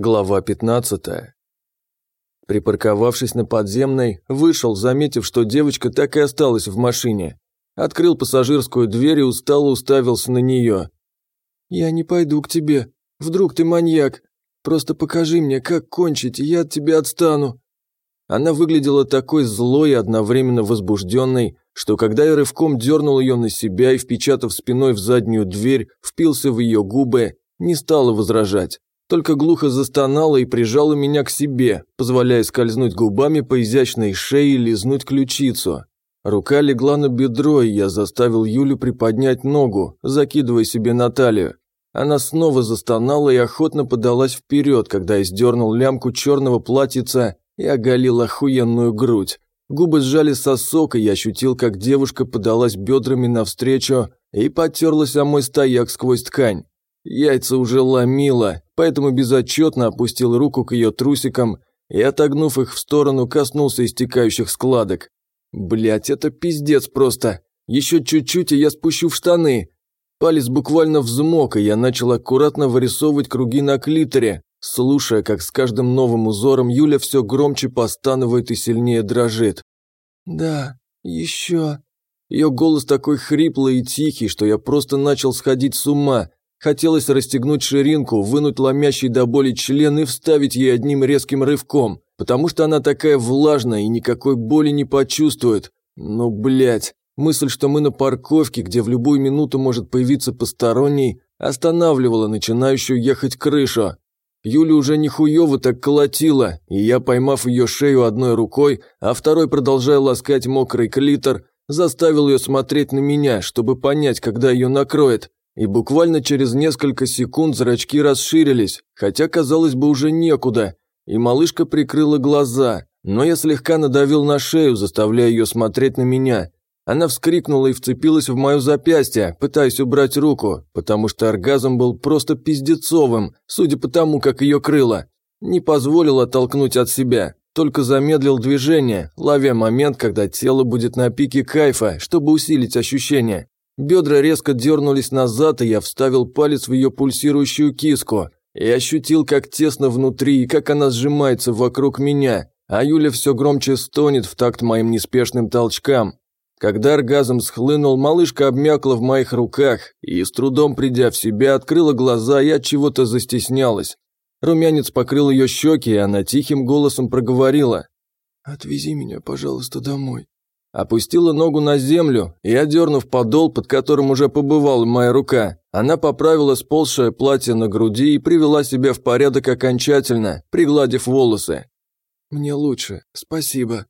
Глава 15. Припарковавшись на подземной, вышел, заметив, что девочка так и осталась в машине. Открыл пассажирскую дверь и устало уставился на нее. «Я не пойду к тебе. Вдруг ты маньяк. Просто покажи мне, как кончить, и я от тебя отстану». Она выглядела такой злой и одновременно возбужденной, что когда я рывком дернул ее на себя и, впечатав спиной в заднюю дверь, впился в ее губы, не стала возражать только глухо застонала и прижала меня к себе, позволяя скользнуть губами по изящной шее и лизнуть ключицу. Рука легла на бедро, и я заставил Юлю приподнять ногу, закидывая себе на талию. Она снова застонала и охотно подалась вперед, когда я сдернул лямку черного платьица и оголил охуенную грудь. Губы сжали сосок, и я ощутил, как девушка подалась бедрами навстречу и потерлась о мой стояк сквозь ткань. Яйца уже ломило, поэтому безотчетно опустил руку к ее трусикам и, отогнув их в сторону, коснулся истекающих складок. Блять, это пиздец просто. Еще чуть-чуть, и я спущу в штаны. Палец буквально взмок, и я начал аккуратно вырисовывать круги на клиторе, слушая, как с каждым новым узором Юля все громче постанывает и сильнее дрожит. «Да, еще...» Ее голос такой хриплый и тихий, что я просто начал сходить с ума, Хотелось расстегнуть ширинку, вынуть ломящий до боли член и вставить ей одним резким рывком, потому что она такая влажная и никакой боли не почувствует. Ну, блядь, мысль, что мы на парковке, где в любую минуту может появиться посторонний, останавливала начинающую ехать крышу. Юля уже нихуево так колотила, и я, поймав ее шею одной рукой, а второй продолжая ласкать мокрый клитор, заставил ее смотреть на меня, чтобы понять, когда ее накроет и буквально через несколько секунд зрачки расширились, хотя, казалось бы, уже некуда, и малышка прикрыла глаза, но я слегка надавил на шею, заставляя ее смотреть на меня. Она вскрикнула и вцепилась в мое запястье, пытаясь убрать руку, потому что оргазм был просто пиздецовым, судя по тому, как ее крыло. Не позволил оттолкнуть от себя, только замедлил движение, ловя момент, когда тело будет на пике кайфа, чтобы усилить ощущение. Бедра резко дернулись назад, и я вставил палец в ее пульсирующую киску. И ощутил, как тесно внутри, и как она сжимается вокруг меня, а Юля все громче стонет в такт моим неспешным толчкам. Когда оргазм схлынул, малышка обмякла в моих руках и, с трудом придя в себя, открыла глаза и от чего-то застеснялась. Румянец покрыл ее щеки, и она тихим голосом проговорила. «Отвези меня, пожалуйста, домой». Опустила ногу на землю и, одернув подол, под которым уже побывала моя рука, она поправила сползшее платье на груди и привела себя в порядок окончательно, пригладив волосы. «Мне лучше, спасибо»,